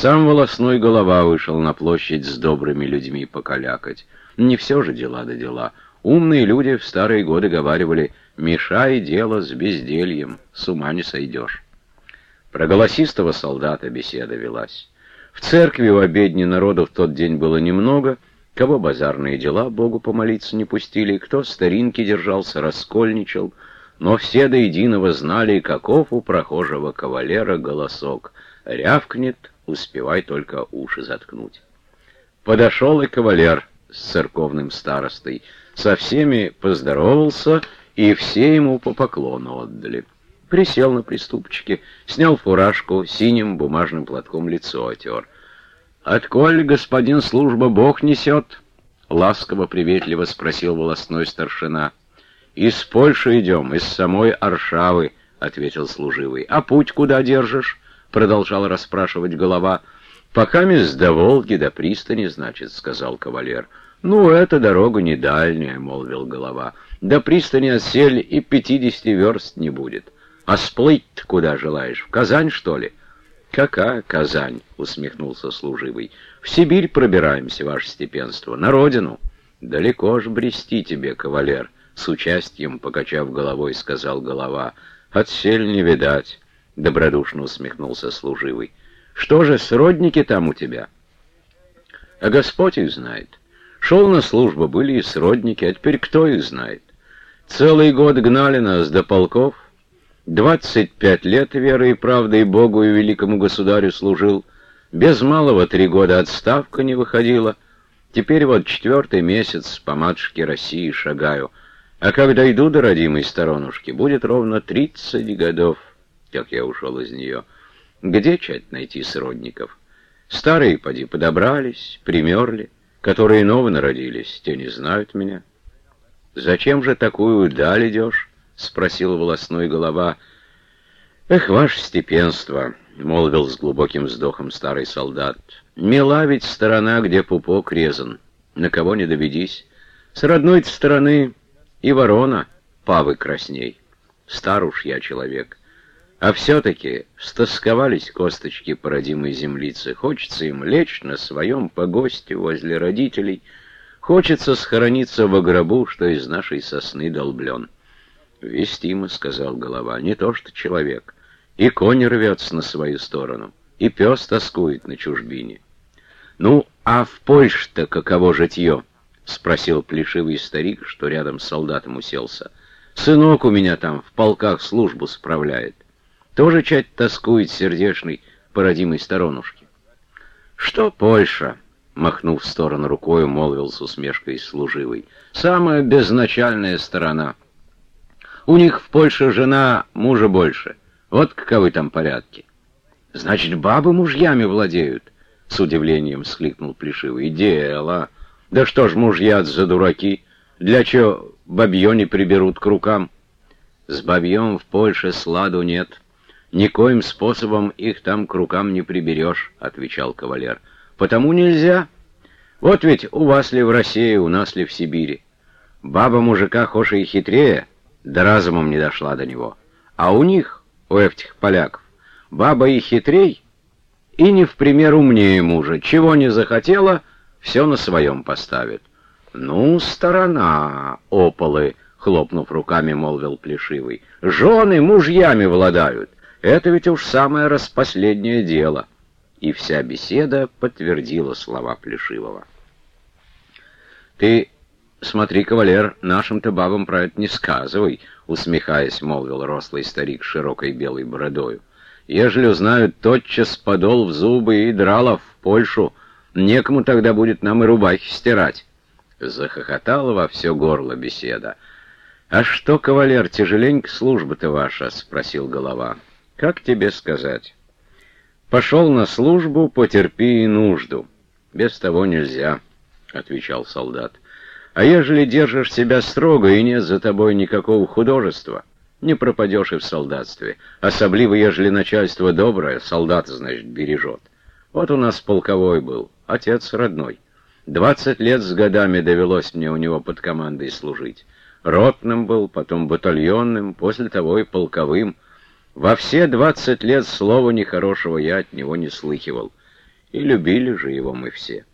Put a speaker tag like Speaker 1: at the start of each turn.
Speaker 1: Сам волосной голова вышел на площадь с добрыми людьми покалякать. Не все же дела да дела. Умные люди в старые годы говаривали «Мешай дело с бездельем, с ума не сойдешь». Про голосистого солдата беседа велась. В церкви у обедни народу в тот день было немного, кого базарные дела Богу помолиться не пустили, кто старинки держался, раскольничал, но все до единого знали, каков у прохожего кавалера голосок. Рявкнет, успевай только уши заткнуть. Подошел и кавалер с церковным старостой, со всеми поздоровался, и все ему по поклону отдали. Присел на приступчике, снял фуражку, синим бумажным платком лицо отер. «Отколь, господин служба, Бог несет?» — ласково-приветливо спросил волосной старшина. «Из Польши идем, из самой Аршавы», — ответил служивый. «А путь куда держишь?» — продолжал расспрашивать голова. «Пока мисс до Волги, до пристани, значит», — сказал кавалер. «Ну, эта дорога не дальняя», — молвил голова. «До пристани отсель и пятидесяти верст не будет. А сплыть куда желаешь? В Казань, что ли?» «Какая Казань?» — усмехнулся служивый. «В Сибирь пробираемся, ваше степенство, на родину». «Далеко ж брести тебе, кавалер», — с участием, покачав головой, сказал голова. «Отсель не видать». — добродушно усмехнулся служивый. «Что же, сродники там у тебя?» «А Господь их знает. Шел на службу, были и сродники, а теперь кто их знает? Целый год гнали нас до полков. Двадцать пять лет верой и правдой Богу и великому государю служил. Без малого три года отставка не выходила. Теперь вот четвертый месяц по матушке России шагаю. А когда иду до родимой сторонушки, будет ровно тридцать годов как я ушел из нее. Где чать найти сродников? Старые, поди, подобрались, примерли, которые новые народились, те не знают меня. «Зачем же такую даль идешь?» — спросил волосной голова. «Эх, ваше степенство!» — молвил с глубоким вздохом старый солдат. «Мила ведь сторона, где пупок резан. На кого не доведись. С родной стороны и ворона павы красней. Стар уж я человек. А все-таки стосковались косточки по родимой землице. Хочется им лечь на своем погосте возле родителей. Хочется схорониться во гробу, что из нашей сосны долблен. «Вестимо», — сказал голова, — «не то что человек. И конь рвется на свою сторону, и пес тоскует на чужбине». «Ну, а в Польше-то каково житье?» — спросил плешивый старик, что рядом с солдатом уселся. «Сынок у меня там в полках службу справляет». Тоже чать тоскует сердешный по родимой. «Что Польша?» — махнув в сторону рукой, молвил с усмешкой служивый. «Самая безначальная сторона. У них в Польше жена мужа больше. Вот каковы там порядки». «Значит, бабы мужьями владеют?» — с удивлением всхлипнул Плешивый. «Дело! Да что ж мужья за дураки? Для чего бабье не приберут к рукам?» «С бабьем в Польше сладу нет». «Никоим способом их там к рукам не приберешь», — отвечал кавалер. «Потому нельзя. Вот ведь у вас ли в России, у нас ли в Сибири. Баба мужика хоша и хитрее, да разумом не дошла до него. А у них, у этих поляков, баба и хитрей, и не в пример умнее мужа. Чего не захотела, все на своем поставит. «Ну, сторона, ополы!» — хлопнув руками, молвил Плешивый. «Жены мужьями владают. Это ведь уж самое распоследнее дело. И вся беседа подтвердила слова Плешивого. «Ты смотри, кавалер, нашим-то бабам про это не сказывай», — усмехаясь, молвил рослый старик с широкой белой бородою. «Ежели узнают тотчас подол в зубы и дралов в Польшу, некому тогда будет нам и рубахи стирать». Захохотала во все горло беседа. «А что, кавалер, тяжеленько служба-то ваша?» — спросил голова. Как тебе сказать? Пошел на службу, потерпи и нужду. Без того нельзя, — отвечал солдат. А ежели держишь себя строго и нет за тобой никакого художества, не пропадешь и в солдатстве. Особливо, ежели начальство доброе, солдат, значит, бережет. Вот у нас полковой был, отец родной. Двадцать лет с годами довелось мне у него под командой служить. Ротным был, потом батальонным, после того и полковым — во все двадцать лет слова нехорошего я от него не слыхивал. И любили же его мы все.